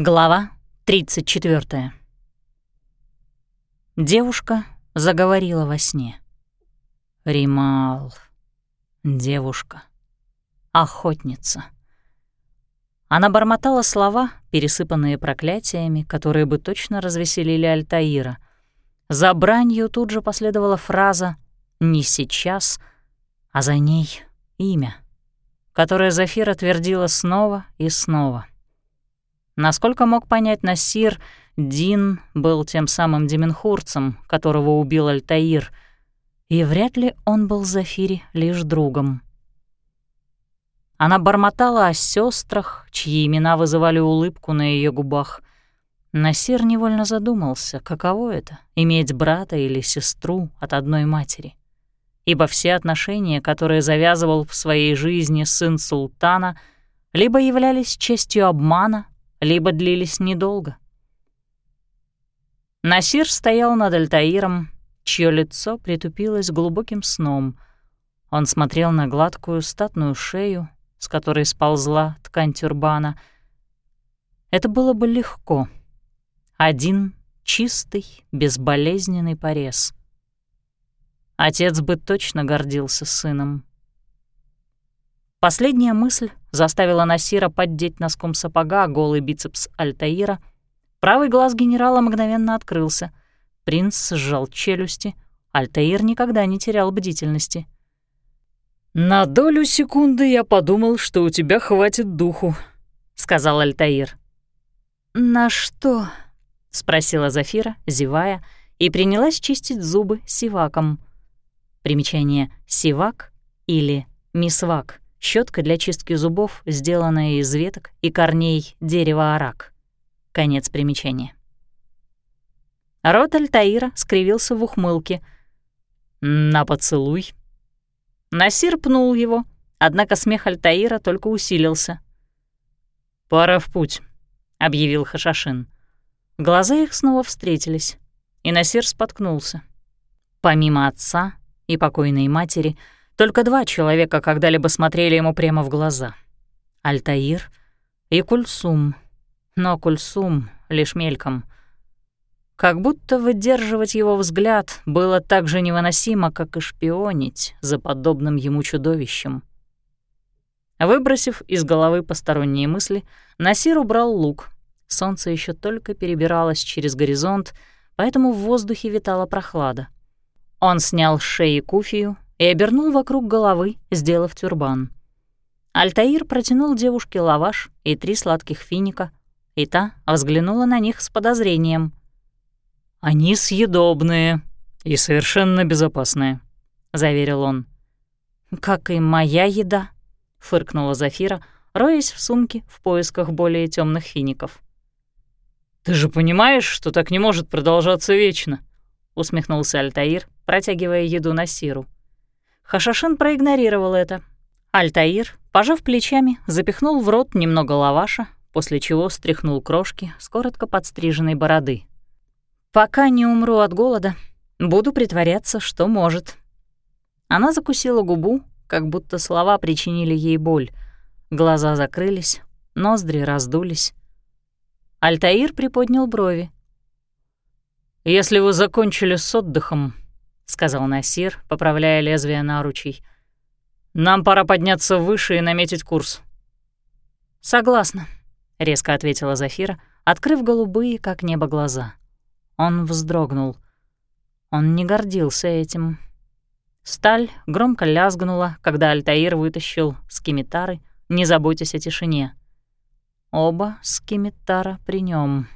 Глава 34. Девушка заговорила во сне. Римал. Девушка. Охотница. Она бормотала слова, пересыпанные проклятиями, которые бы точно развеселили Альтаира. За бранью тут же последовала фраза «не сейчас», а за ней имя, которое Зафира твердила снова и снова — Насколько мог понять Насир, Дин был тем самым Деменхурцем, которого убил Альтаир, и вряд ли он был Зафире лишь другом. Она бормотала о сестрах, чьи имена вызывали улыбку на ее губах. Насир невольно задумался, каково это — иметь брата или сестру от одной матери. Ибо все отношения, которые завязывал в своей жизни сын султана, либо являлись частью обмана, либо длились недолго. Насир стоял над Альтаиром, чье лицо притупилось глубоким сном. Он смотрел на гладкую статную шею, с которой сползла ткань тюрбана. Это было бы легко. Один чистый, безболезненный порез. Отец бы точно гордился сыном. Последняя мысль заставила Насира поддеть носком сапога голый бицепс Альтаира. Правый глаз генерала мгновенно открылся. Принц сжал челюсти. Альтаир никогда не терял бдительности. «На долю секунды я подумал, что у тебя хватит духу», — сказал Альтаир. «На что?» — спросила Зафира, зевая, и принялась чистить зубы сиваком. Примечание «сивак» или «мисвак» — щетка для чистки зубов, сделанная из веток и корней дерева арак. Конец примечания. Рот Альтаира скривился в ухмылке. «На поцелуй». Насир пнул его, однако смех Альтаира только усилился. «Пора в путь», — объявил Хашашин. Глаза их снова встретились, и Насир споткнулся. Помимо отца и покойной матери — только два человека когда-либо смотрели ему прямо в глаза. Альтаир и Кульсум. Но Кульсум лишь мельком. Как будто выдерживать его взгляд было так же невыносимо, как и шпионить за подобным ему чудовищем. Выбросив из головы посторонние мысли, Насир убрал лук. Солнце еще только перебиралось через горизонт, поэтому в воздухе витала прохлада. Он снял с шеи куфию, и обернул вокруг головы, сделав тюрбан. Альтаир протянул девушке лаваш и три сладких финика, и та взглянула на них с подозрением. «Они съедобные и совершенно безопасные», — заверил он. «Как и моя еда», — фыркнула Зафира, роясь в сумке в поисках более темных фиников. «Ты же понимаешь, что так не может продолжаться вечно», — усмехнулся Альтаир, протягивая еду на Сиру. Хашашин проигнорировал это. Альтаир, пожав плечами, запихнул в рот немного лаваша, после чего стряхнул крошки с коротко подстриженной бороды. «Пока не умру от голода, буду притворяться, что может». Она закусила губу, как будто слова причинили ей боль. Глаза закрылись, ноздри раздулись. Альтаир приподнял брови. «Если вы закончили с отдыхом, — сказал Насир, поправляя лезвие наручей. «Нам пора подняться выше и наметить курс». «Согласна», — резко ответила Зафира, открыв голубые, как небо, глаза. Он вздрогнул. Он не гордился этим. Сталь громко лязгнула, когда Альтаир вытащил скимитары, не заботясь о тишине. Оба скимитара при нем,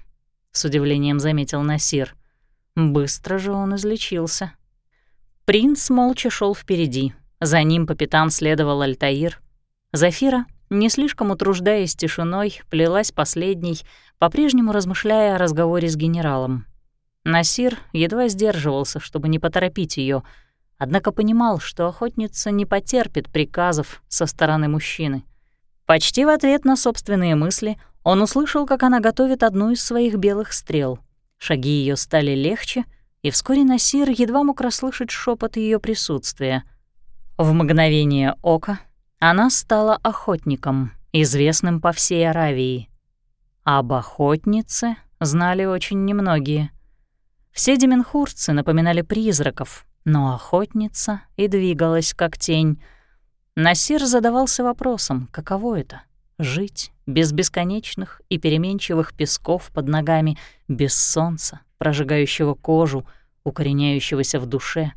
с удивлением заметил Насир. Быстро же он излечился. Принц молча шел впереди. За ним по пятам следовал Альтаир. Зафира, не слишком утруждаясь тишиной, плелась последней, по-прежнему размышляя о разговоре с генералом. Насир едва сдерживался, чтобы не поторопить ее, однако понимал, что охотница не потерпит приказов со стороны мужчины. Почти в ответ на собственные мысли он услышал, как она готовит одну из своих белых стрел. Шаги ее стали легче — и вскоре Насир едва мог расслышать шепот ее присутствия. В мгновение ока она стала охотником, известным по всей Аравии. Об охотнице знали очень немногие. Все деменхурцы напоминали призраков, но охотница и двигалась как тень. Насир задавался вопросом, каково это — жить без бесконечных и переменчивых песков под ногами, без солнца, прожигающего кожу, укореняющегося в душе,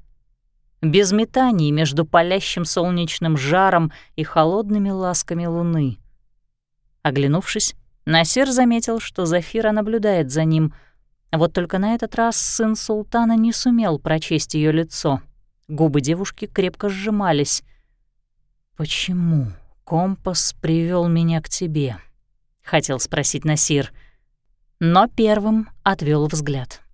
без метаний между палящим солнечным жаром и холодными ласками луны. Оглянувшись, Насир заметил, что Зафира наблюдает за ним — вот только на этот раз сын султана не сумел прочесть ее лицо. Губы девушки крепко сжимались. «Почему компас привел меня к тебе?» — хотел спросить Насир. Но первым отвел взгляд.